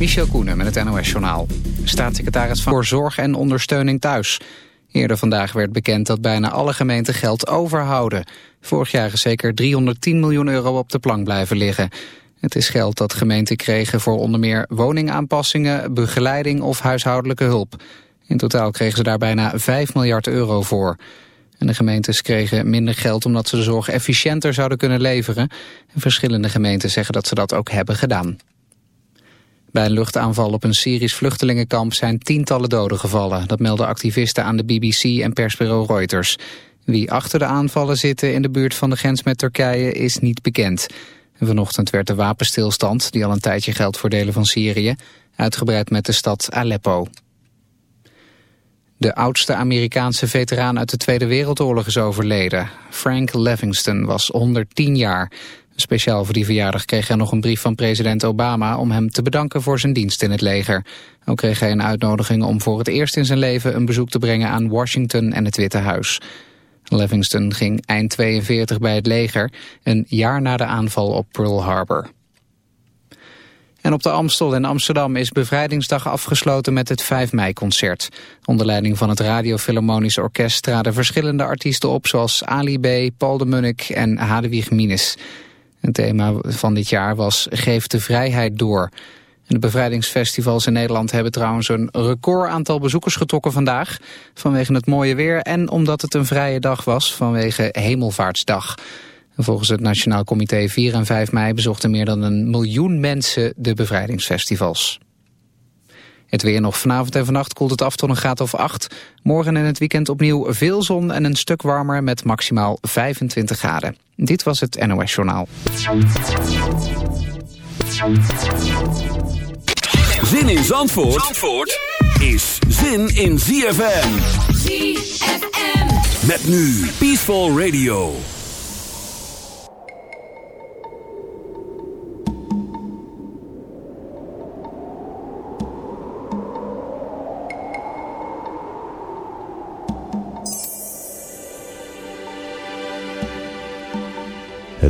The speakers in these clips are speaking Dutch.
Michel Koenen met het NOS-journaal. Staatssecretaris van voor Zorg en Ondersteuning Thuis. Eerder vandaag werd bekend dat bijna alle gemeenten geld overhouden. Vorig jaar is zeker 310 miljoen euro op de plank blijven liggen. Het is geld dat gemeenten kregen voor onder meer woningaanpassingen, begeleiding of huishoudelijke hulp. In totaal kregen ze daar bijna 5 miljard euro voor. En de gemeentes kregen minder geld omdat ze de zorg efficiënter zouden kunnen leveren. En verschillende gemeenten zeggen dat ze dat ook hebben gedaan. Bij een luchtaanval op een Syrisch vluchtelingenkamp zijn tientallen doden gevallen. Dat melden activisten aan de BBC en persbureau Reuters. Wie achter de aanvallen zitten in de buurt van de grens met Turkije is niet bekend. vanochtend werd de wapenstilstand, die al een tijdje geldt voor delen van Syrië, uitgebreid met de stad Aleppo. De oudste Amerikaanse veteraan uit de Tweede Wereldoorlog is overleden. Frank Livingston was 110 jaar. Speciaal voor die verjaardag kreeg hij nog een brief van president Obama... om hem te bedanken voor zijn dienst in het leger. Ook kreeg hij een uitnodiging om voor het eerst in zijn leven... een bezoek te brengen aan Washington en het Witte Huis. Livingston ging eind 42 bij het leger... een jaar na de aanval op Pearl Harbor. En op de Amstel in Amsterdam is bevrijdingsdag afgesloten met het 5 mei-concert. Onder leiding van het Radio Philharmonisch Orkest traden verschillende artiesten op... zoals Ali B., Paul de Munnik en Hadewig Minnes. Het thema van dit jaar was Geef de vrijheid door. En de bevrijdingsfestivals in Nederland hebben trouwens een record aantal bezoekers getrokken vandaag. Vanwege het mooie weer en omdat het een vrije dag was vanwege Hemelvaartsdag. volgens het Nationaal Comité 4 en 5 mei bezochten meer dan een miljoen mensen de bevrijdingsfestivals. Het weer nog vanavond en vannacht koelt het af tot een graad of 8. Morgen en het weekend opnieuw veel zon en een stuk warmer met maximaal 25 graden. Dit was het NOS Journaal. Zin in Zandvoort, Zandvoort is zin in ZFM. ZFM. Met nu Peaceful Radio.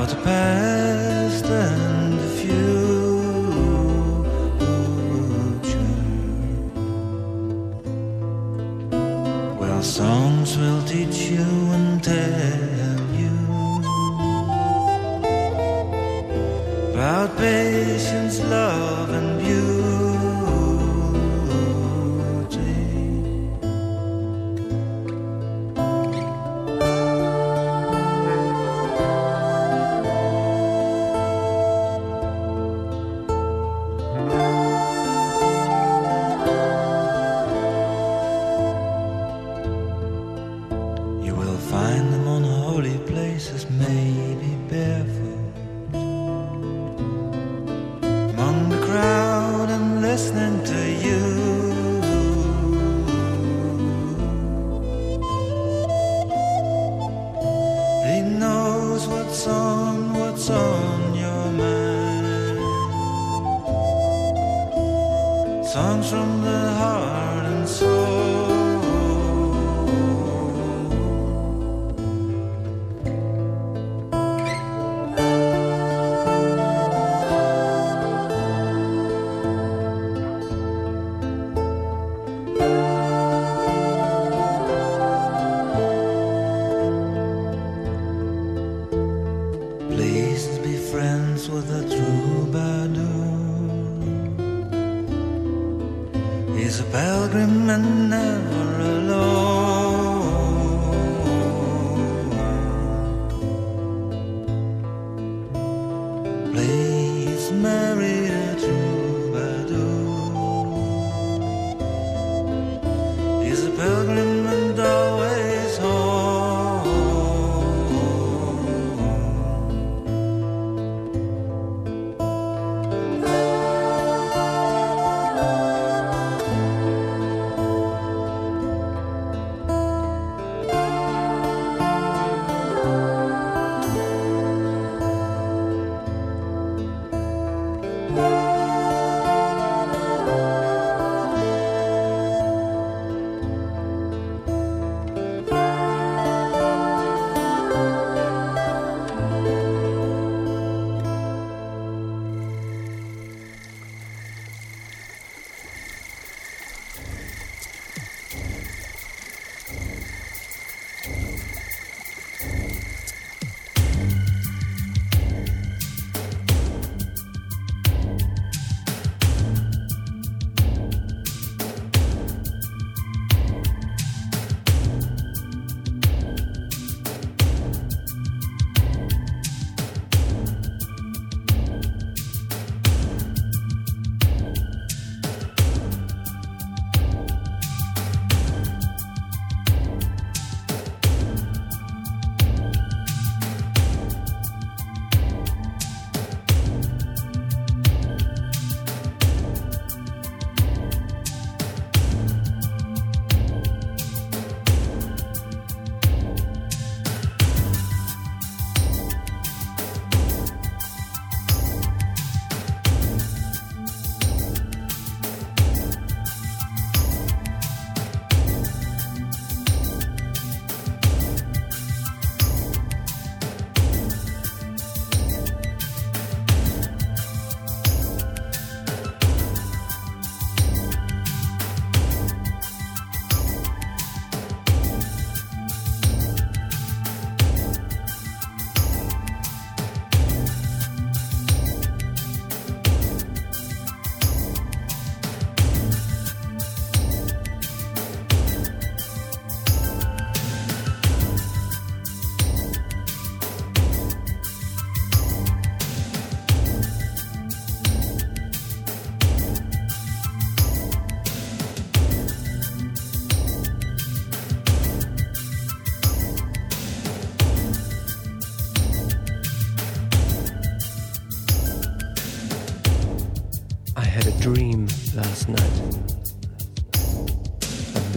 how to pass.